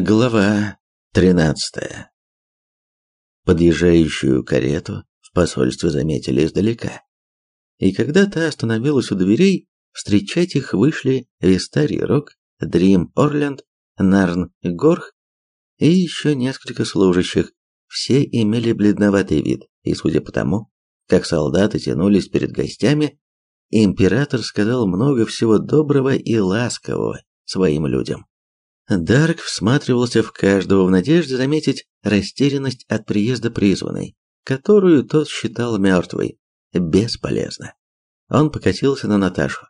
Глава 13. Подъезжающую карету в посольстве заметили издалека. И когда та остановилась у дверей, встречать их вышли Вистарий Рок, Дрим Орленд, Нарн Горх и еще несколько служащих. Все имели бледноватый вид, и судя по тому, как солдаты тянулись перед гостями, император сказал много всего доброго и ласкового своим людям. Дарк всматривался в каждого в надежде заметить растерянность от приезда призванной, которую тот считал мертвой. Бесполезно. Он покатился на Наташу.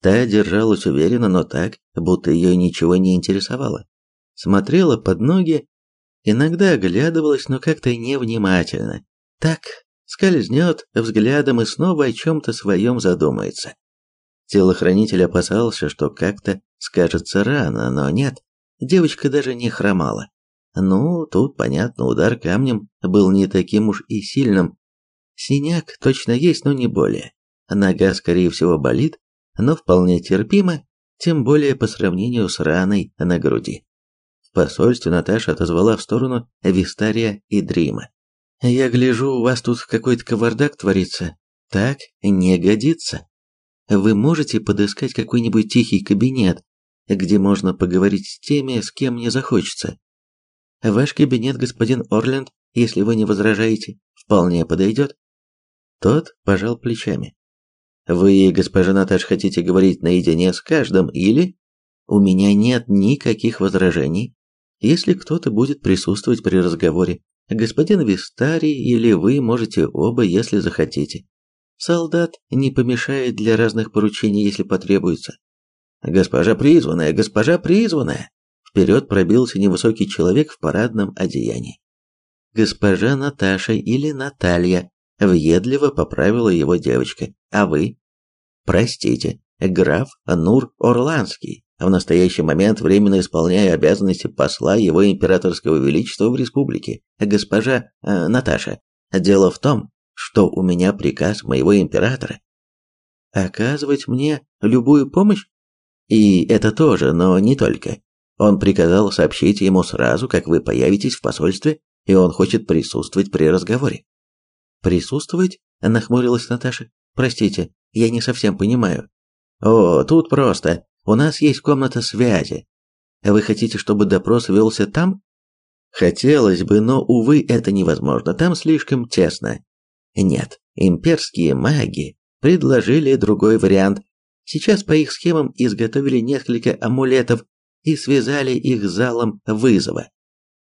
Та держалась уверенно, но так, будто ее ничего не интересовало. Смотрела под ноги, иногда оглядывалась, но как-то невнимательно. Так, скользнет взглядом и снова о чем-то своем задумается. Телохранитель опасался, что как-то скажется рано, но нет. Девочка даже не хромала. Ну, тут, понятно, удар камнем был не таким уж и сильным. Синяк точно есть, но не более. Нога, скорее всего, болит, но вполне терпимо, тем более по сравнению с раной на груди. В посольстве Наташа отозвала в сторону Вистария и Дрима. «Я гляжу, у вас тут какой-то кавардак творится. Так не годится. Вы можете подыскать какой-нибудь тихий кабинет, где можно поговорить с теми, с кем мне захочется. Ваш кабинет, господин Орленд, если вы не возражаете, вполне подойдет. Тот пожал плечами. Вы, госпожа Наташ, хотите говорить наедине с каждым или у меня нет никаких возражений, если кто-то будет присутствовать при разговоре. Господин Вистарий или вы можете оба, если захотите. Солдат не помешает для разных поручений, если потребуется. «Госпожа призванная, госпожа призванная!» Вперед пробился невысокий человек в парадном одеянии. «Госпожа Наташа или Наталья», — въедливо поправила его девочка. «А вы?» «Простите, граф Нур Орландский, в настоящий момент временно исполняя обязанности посла его императорского величества в республике. Госпожа э, Наташа, дело в том, что у меня приказ моего императора оказывать мне любую помощь и это тоже, но не только. Он приказал сообщить ему сразу, как вы появитесь в посольстве, и он хочет присутствовать при разговоре. Присутствовать? нахмурилась Наташа. Простите, я не совсем понимаю. О, тут просто. У нас есть комната связи. Вы хотите, чтобы допрос велся там? Хотелось бы, но увы, это невозможно. Там слишком тесно. Нет, имперские маги предложили другой вариант, Сейчас по их схемам изготовили несколько амулетов и связали их залом вызова.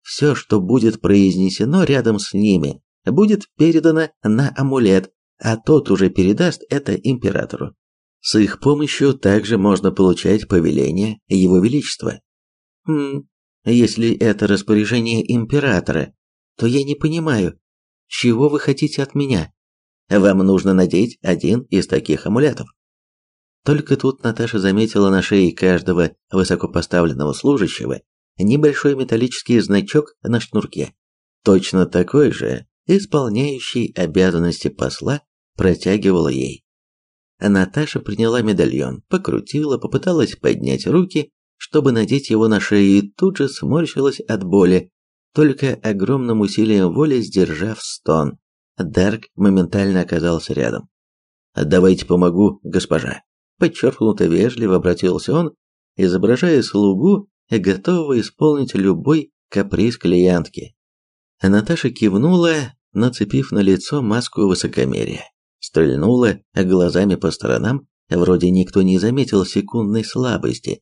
Все, что будет произнесено рядом с ними, будет передано на амулет, а тот уже передаст это императору. С их помощью также можно получать повеление Его Величества. Хм, если это распоряжение императора, то я не понимаю, чего вы хотите от меня? Вам нужно надеть один из таких амулетов. Только тут Наташа заметила на шее каждого высокопоставленного служащего небольшой металлический значок на шнурке. Точно такой же, исполняющий обязанности посла, протягивала ей. Наташа приняла медальон, покрутила, попыталась поднять руки, чтобы надеть его на шею, и тут же сморщилась от боли, только огромным усилием воли сдержав стон. Дарк моментально оказался рядом. «Давайте помогу, госпожа», подчеркнуто вежливо обратился он, изображая слугу, готового исполнить любой каприз клиентки. Наташа кивнула, нацепив на лицо маску высокомерия, стрельнула глазами по сторонам, вроде никто не заметил секундной слабости,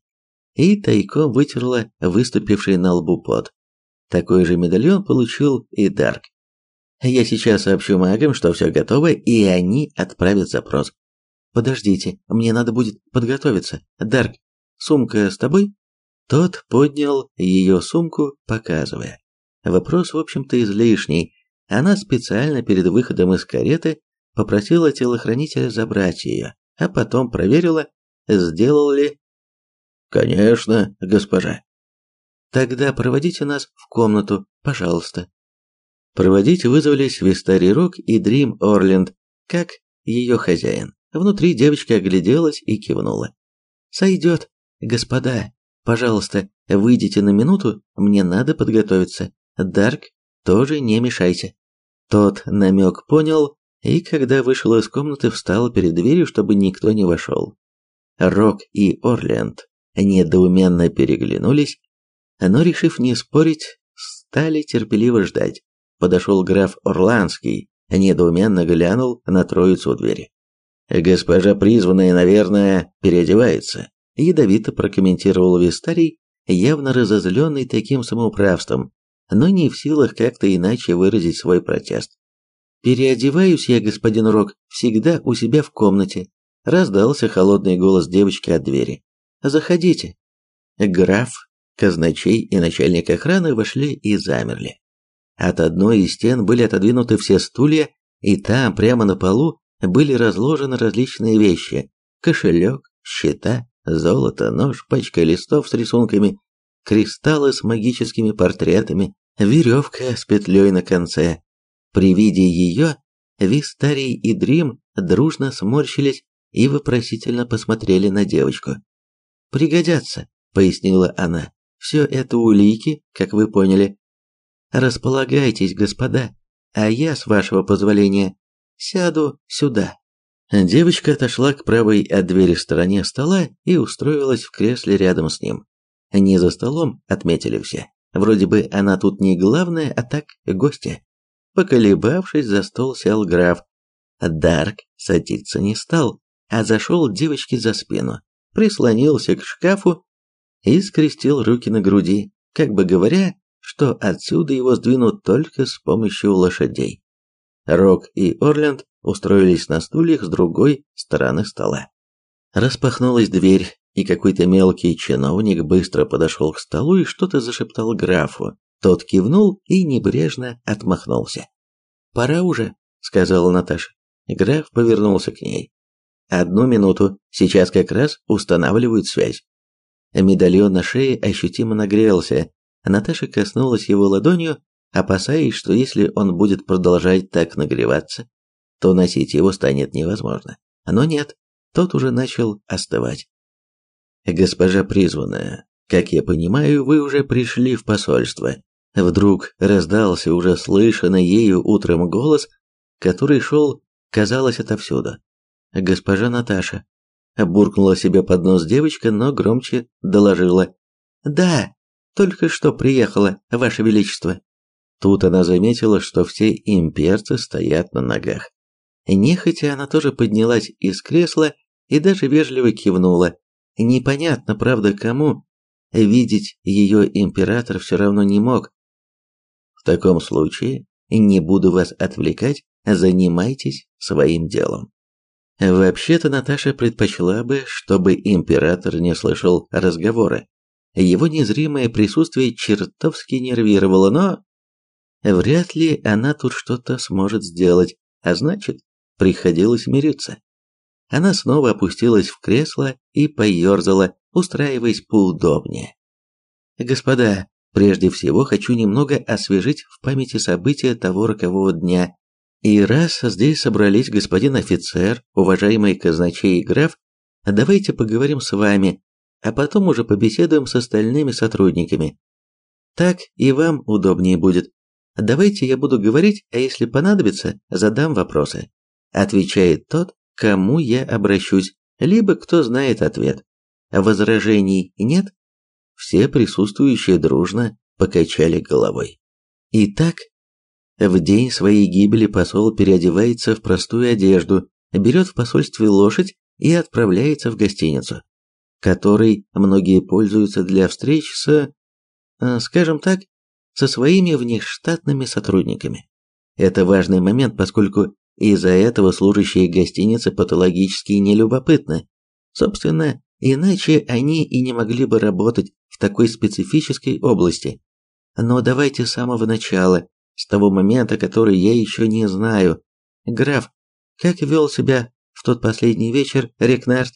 и тайком вытерла выступивший на лбу пот. Такой же медальон получил и Дарк. Я сейчас сообщу магам, что все готово, и они отправят запрос. Подождите, мне надо будет подготовиться. Дарк, сумка с тобой? Тот поднял ее сумку, показывая. Вопрос, в общем-то, излишний. Она специально перед выходом из кареты попросила телохранителя забрать ее, а потом проверила, сделал ли... Конечно, госпожа. Тогда проводите нас в комнату, пожалуйста. Проводить вызвались Вистари Рок и Дрим Орленд, как ее хозяин. Внутри девочка огляделась и кивнула. «Сойдет, господа», Пожалуйста, выйдите на минуту, мне надо подготовиться. Дарк, тоже не мешайте. Тот намек понял, и когда вышел из комнаты, встал перед дверью, чтобы никто не вошел. Рок и Орленд недоуменно переглянулись, но, решив не спорить, стали терпеливо ждать. Подошел граф Орландский, недоуменно глянул на троицу у двери. «Госпожа призванная, наверное, переодевается», — ядовито прокомментировал Вистарий, явно разозленный таким самоуправством, но не в силах как-то иначе выразить свой протест. «Переодеваюсь я, господин Рок, всегда у себя в комнате», — раздался холодный голос девочки от двери. «Заходите». Граф, казначей и начальник охраны вошли и замерли. От одной из стен были отодвинуты все стулья, и там, прямо на полу, были разложены различные вещи. Кошелек, счета, золото, нож, пачка листов с рисунками, кристаллы с магическими портретами, веревка с петлей на конце. При виде ее Вистарий и Дрим дружно сморщились и вопросительно посмотрели на девочку. «Пригодятся», — пояснила она. «Все это улики, как вы поняли, Располагайтесь, господа, а я, с вашего позволения, сяду сюда. Девочка отошла к правой от двери стороне стола и устроилась в кресле рядом с ним. Не за столом, отметили все. Вроде бы она тут не главная, а так гостья. Поколебавшись, за стол сел граф. Дарк садиться не стал, а зашел девочке за спину, прислонился к шкафу и скрестил руки на груди, как бы говоря, что отсюда его сдвинут только с помощью лошадей. Рок и Орленд устроились на стульях с другой стороны стола. Распахнулась дверь, и какой-то мелкий чиновник быстро подошел к столу и что-то зашептал графу. Тот кивнул и небрежно отмахнулся. «Пора уже», — сказала Наташа. Граф повернулся к ней. «Одну минуту, сейчас как раз устанавливают связь». Медальон на шее ощутимо нагрелся, Наташа коснулась его ладонью, опасаясь, что если он будет продолжать так нагреваться, то носить его станет невозможно. Но нет, тот уже начал остывать. «Госпожа призванная, как я понимаю, вы уже пришли в посольство». Вдруг раздался уже слышанный ею утром голос, который шел, казалось, отовсюду. «Госпожа Наташа», буркнула себе под нос девочка, но громче доложила. «Да, только что приехала, Ваше Величество». Тут она заметила, что все имперцы стоят на ногах. Нехотя она тоже поднялась из кресла и даже вежливо кивнула. Непонятно, правда, кому. Видеть ее император все равно не мог. В таком случае не буду вас отвлекать, занимайтесь своим делом. Вообще-то Наташа предпочла бы, чтобы император не слышал разговора. Его незримое присутствие чертовски нервировало, но вряд ли она тут что-то сможет сделать, а значит, приходилось мириться. Она снова опустилась в кресло и поерзала, устраиваясь поудобнее. «Господа, прежде всего хочу немного освежить в памяти события того рокового дня. И раз здесь собрались господин офицер, уважаемый казначей и граф, давайте поговорим с вами а потом уже побеседуем с остальными сотрудниками. Так и вам удобнее будет. Давайте я буду говорить, а если понадобится, задам вопросы. Отвечает тот, кому я обращусь, либо кто знает ответ. Возражений нет? Все присутствующие дружно покачали головой. Итак, в день своей гибели посол переодевается в простую одежду, берет в посольстве лошадь и отправляется в гостиницу которой многие пользуются для встреч с, э, скажем так, со своими внештатными сотрудниками. Это важный момент, поскольку из-за этого служащие гостиницы патологически нелюбопытны. Собственно, иначе они и не могли бы работать в такой специфической области. Но давайте с самого начала, с того момента, который я еще не знаю. Граф, как вел себя в тот последний вечер Рекнард?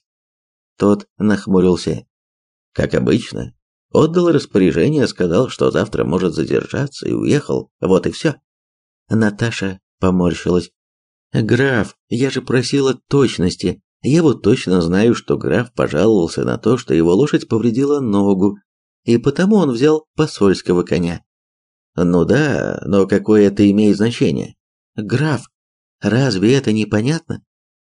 Тот нахмурился. Как обычно, отдал распоряжение, сказал, что завтра может задержаться и уехал. Вот и все. Наташа поморщилась. «Граф, я же просила точности. Я вот точно знаю, что граф пожаловался на то, что его лошадь повредила ногу, и потому он взял посольского коня. Ну да, но какое это имеет значение? Граф, разве это непонятно?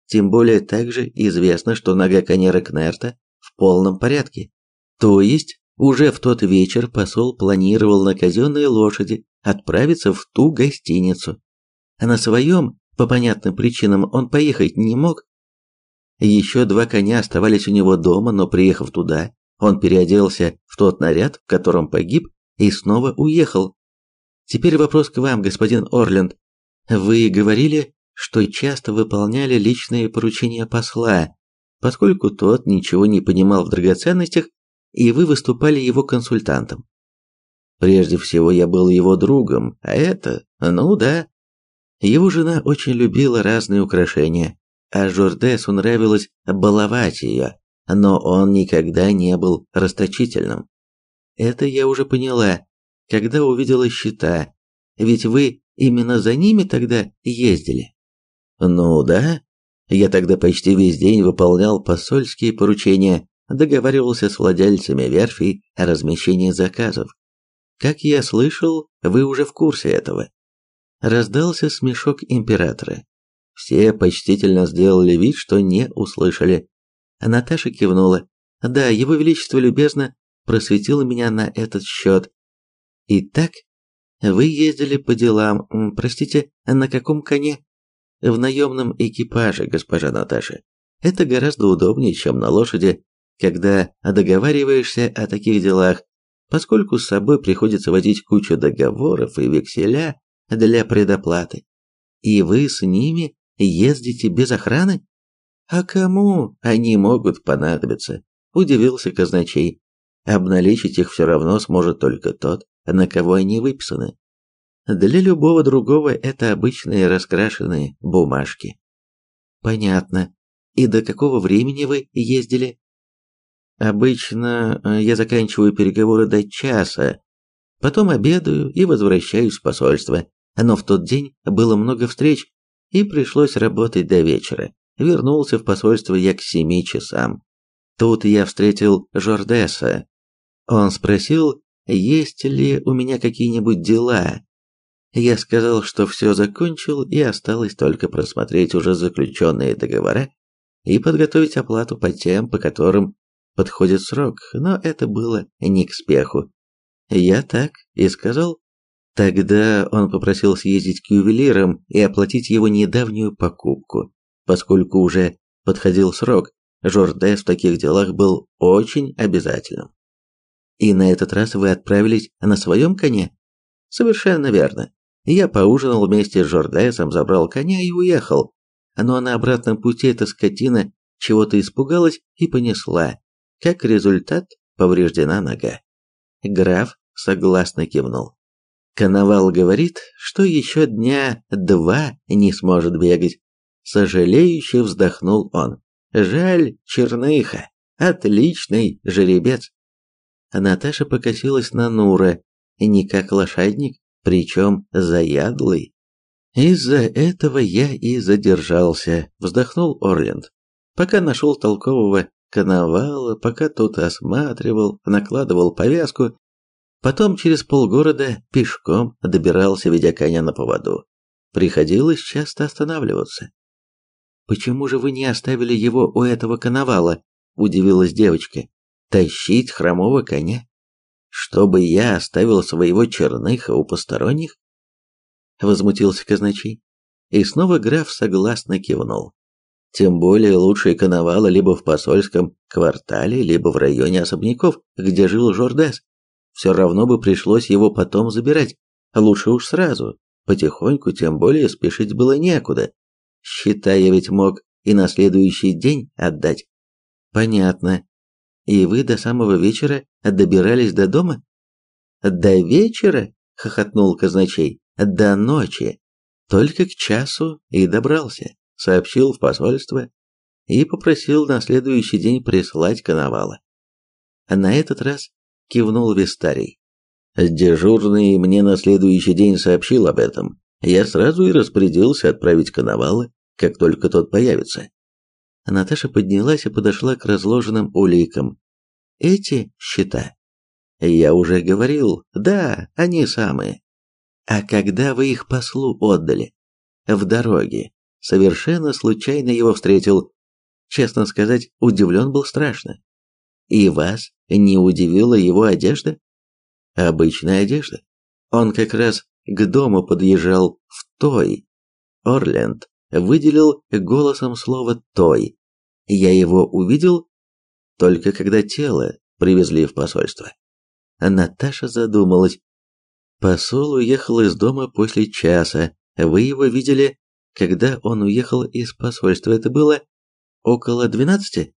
Тем более также известно, что нога коня Рекнерта в полном порядке. То есть, уже в тот вечер посол планировал на казенной лошади отправиться в ту гостиницу. А на своем, по понятным причинам, он поехать не мог. Еще два коня оставались у него дома, но приехав туда, он переоделся в тот наряд, в котором погиб, и снова уехал. Теперь вопрос к вам, господин Орленд. Вы говорили, что часто выполняли личные поручения посла, поскольку тот ничего не понимал в драгоценностях, и вы выступали его консультантом. Прежде всего, я был его другом, а это, ну да. Его жена очень любила разные украшения, а Жордесу нравилось баловать ее, но он никогда не был расточительным. Это я уже поняла, когда увидела счета, ведь вы именно за ними тогда ездили. Ну да, я тогда почти весь день выполнял посольские поручения, договаривался с владельцами верфей о размещении заказов. Как я слышал, вы уже в курсе этого. Раздался смешок императора. Все почтительно сделали вид, что не услышали. Наташа кивнула. Да, его величество любезно просветило меня на этот счет. Итак, вы ездили по делам, простите, на каком коне? В наемном экипаже, госпожа Наташа. Это гораздо удобнее, чем на лошади, когда договариваешься о таких делах, поскольку с собой приходится водить кучу договоров и векселя для предоплаты. И вы с ними ездите без охраны? А кому они могут понадобиться? Удивился казначей. Обналичить их все равно сможет только тот, на кого они выписаны. Для любого другого это обычные раскрашенные бумажки. Понятно. И до какого времени вы ездили? Обычно э, я заканчиваю переговоры до часа, потом обедаю и возвращаюсь в посольство. Но в тот день было много встреч, и пришлось работать до вечера. Вернулся в посольство я к семи часам. Тут я встретил Жордеса. Он спросил, есть ли у меня какие-нибудь дела. Я сказал, что все закончил и осталось только просмотреть уже заключенные договора и подготовить оплату по тем, по которым подходит срок, но это было не к спеху. Я так и сказал. Тогда он попросил съездить к ювелирам и оплатить его недавнюю покупку, поскольку уже подходил срок. Жордес в таких делах был очень обязательным. И на этот раз вы отправились на своем коне? Совершенно верно. Я поужинал вместе с Жордесом, забрал коня и уехал. Но на обратном пути эта скотина чего-то испугалась и понесла. Как результат, повреждена нога. Граф согласно кивнул. Коновал говорит, что еще дня два не сможет бегать. Сожалеюще вздохнул он. Жаль, черныха. Отличный жеребец. Наташа покосилась на Нура, не как лошадник, причем заядлый. Из-за этого я и задержался, вздохнул Орленд. Пока нашел толкового коновала, пока тот осматривал, накладывал повязку, потом через полгорода пешком добирался, ведя коня на поводу. Приходилось часто останавливаться. «Почему же вы не оставили его у этого коновала?» – удивилась девочка тащить хромого коня? Чтобы я оставил своего черныха у посторонних? Возмутился казначей. И снова граф согласно кивнул. Тем более лучшие коновалы либо в посольском квартале, либо в районе особняков, где жил Жордес. Все равно бы пришлось его потом забирать. Лучше уж сразу, потихоньку, тем более спешить было некуда. Считай, я ведь мог и на следующий день отдать. Понятно, и вы до самого вечера добирались до дома? До вечера? хохотнул казначей. До ночи. Только к часу и добрался, сообщил в посольство и попросил на следующий день прислать коновала. На этот раз кивнул Вистарий. Дежурный мне на следующий день сообщил об этом. Я сразу и распорядился отправить коновала, как только тот появится. Наташа поднялась и подошла к разложенным уликам. Эти счета? Я уже говорил, да, они самые. А когда вы их послу отдали? В дороге. Совершенно случайно его встретил. Честно сказать, удивлен был страшно. И вас не удивила его одежда? Обычная одежда. Он как раз к дому подъезжал в той. Орленд выделил голосом слово «той». Я его увидел только когда тело привезли в посольство. Наташа задумалась. Посол уехал из дома после часа. Вы его видели, когда он уехал из посольства. Это было около двенадцати?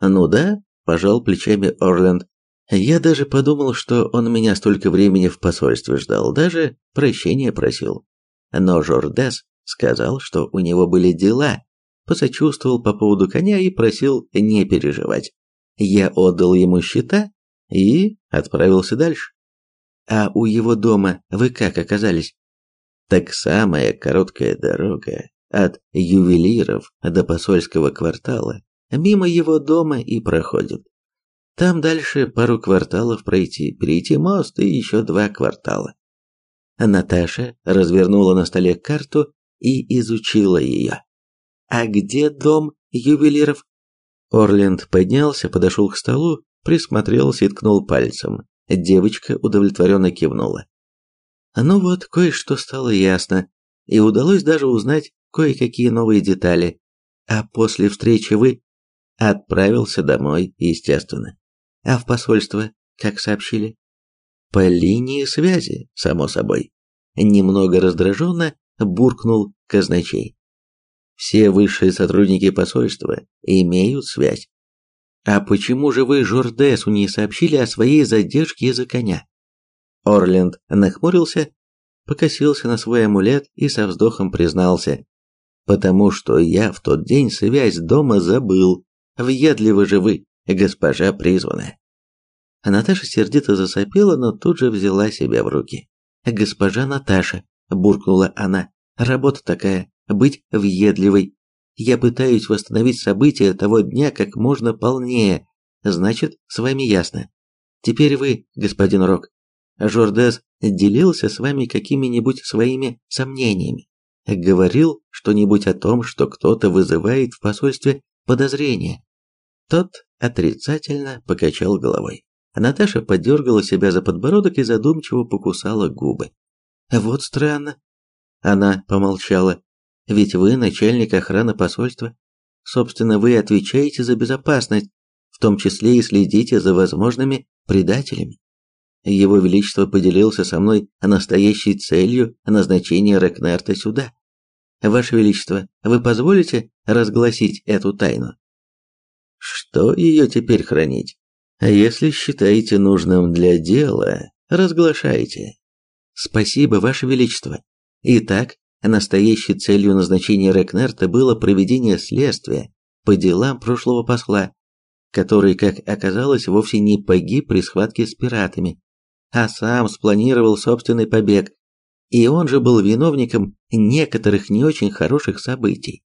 Ну да, пожал плечами Орленд. Я даже подумал, что он меня столько времени в посольстве ждал, даже прощения просил. Но Жордес сказал, что у него были дела, посочувствовал по поводу коня и просил не переживать. Я отдал ему счета и отправился дальше. А у его дома вы как оказались? Так самая короткая дорога от ювелиров до посольского квартала мимо его дома и проходит. Там дальше пару кварталов пройти, перейти мост и еще два квартала. Наташа развернула на столе карту и изучила ее. «А где дом ювелиров?» Орленд поднялся, подошел к столу, присмотрелся и ткнул пальцем. Девочка удовлетворенно кивнула. Ну вот, кое-что стало ясно, и удалось даже узнать кое-какие новые детали. А после встречи вы отправился домой, естественно. А в посольство, как сообщили? По линии связи, само собой. Немного раздраженно буркнул казначей. Все высшие сотрудники посольства имеют связь. А почему же вы Жордесу не сообщили о своей задержке из-за коня? Орленд нахмурился, покосился на свой амулет и со вздохом признался. Потому что я в тот день связь дома забыл. Въедливы же вы, госпожа призванная. Наташа сердито засопела, но тут же взяла себя в руки. «Госпожа Наташа», – буркнула она, – «работа такая, быть въедливой. Я пытаюсь восстановить события того дня как можно полнее, значит, с вами ясно. Теперь вы, господин Рок. Жордес делился с вами какими-нибудь своими сомнениями? Говорил что-нибудь о том, что кто-то вызывает в посольстве подозрения?» Тот отрицательно покачал головой. Наташа подергала себя за подбородок и задумчиво покусала губы. «Вот странно». Она помолчала. «Ведь вы начальник охраны посольства. Собственно, вы отвечаете за безопасность, в том числе и следите за возможными предателями. Его Величество поделился со мной настоящей целью назначения Рекнерта сюда. Ваше Величество, вы позволите разгласить эту тайну?» Что ее теперь хранить? А если считаете нужным для дела, разглашайте. Спасибо, Ваше Величество. Итак, настоящей целью назначения Рекнерта было проведение следствия по делам прошлого посла, который, как оказалось, вовсе не погиб при схватке с пиратами, а сам спланировал собственный побег, и он же был виновником некоторых не очень хороших событий.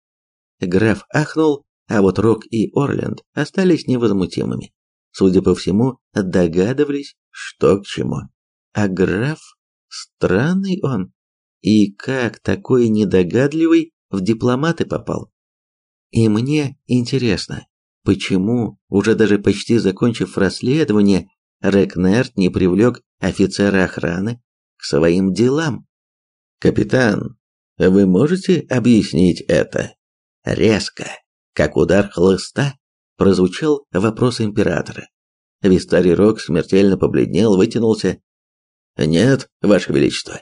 Граф ахнул а вот Рок и Орленд остались невозмутимыми. Судя по всему, догадывались, что к чему. А граф? Странный он. И как такой недогадливый в дипломаты попал? И мне интересно, почему, уже даже почти закончив расследование, Рекнерт не привлек офицера охраны к своим делам? Капитан, вы можете объяснить это? Резко как удар хлыста, прозвучал вопрос императора. Вистарий Рок смертельно побледнел, вытянулся. «Нет, Ваше Величество».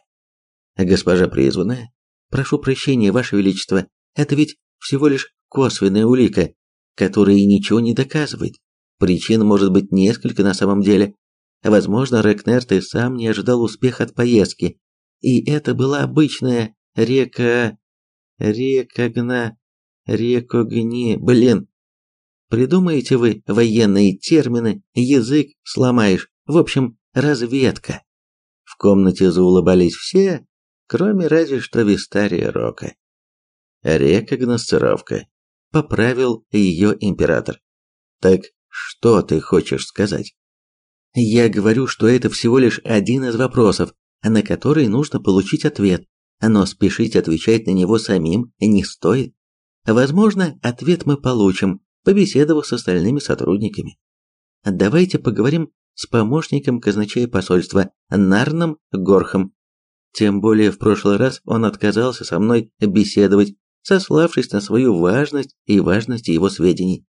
«Госпожа призванная, прошу прощения, Ваше Величество, это ведь всего лишь косвенная улика, которая ничего не доказывает. Причин может быть несколько на самом деле. Возможно, Рекнерт и сам не ожидал успеха от поездки, и это была обычная река... рекогна... Рекогни... Блин. Придумаете вы военные термины, язык сломаешь. В общем, разведка. В комнате заулыбались все, кроме разве что Вистария Рока. Рекогносцировка. поправил ее император. Так что ты хочешь сказать? Я говорю, что это всего лишь один из вопросов, на который нужно получить ответ, но спешить отвечать на него самим не стоит. Возможно, ответ мы получим, побеседовав с остальными сотрудниками. Давайте поговорим с помощником казначея посольства Нарном Горхом. Тем более в прошлый раз он отказался со мной беседовать, сославшись на свою важность и важность его сведений.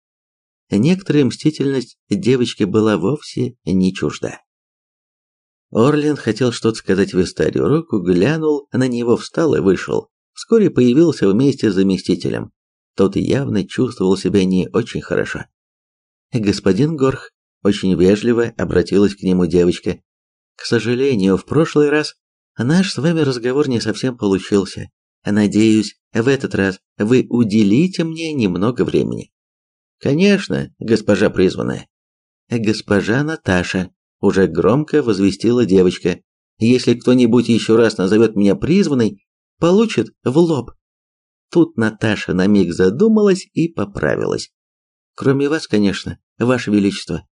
Некоторая мстительность девочки была вовсе не чужда. Орлин хотел что-то сказать Вестарию Року, глянул на него, встал и вышел. Вскоре появился вместе с заместителем. Тот явно чувствовал себя не очень хорошо. «Господин Горх», — очень вежливо обратилась к нему девочка, «к сожалению, в прошлый раз наш с вами разговор не совсем получился. Надеюсь, в этот раз вы уделите мне немного времени». Конечно, госпожа призванная. Госпожа Наташа, уже громко возвестила девочка. Если кто-нибудь еще раз назовет меня призванной, получит в лоб. Тут Наташа на миг задумалась и поправилась. Кроме вас, конечно, ваше величество.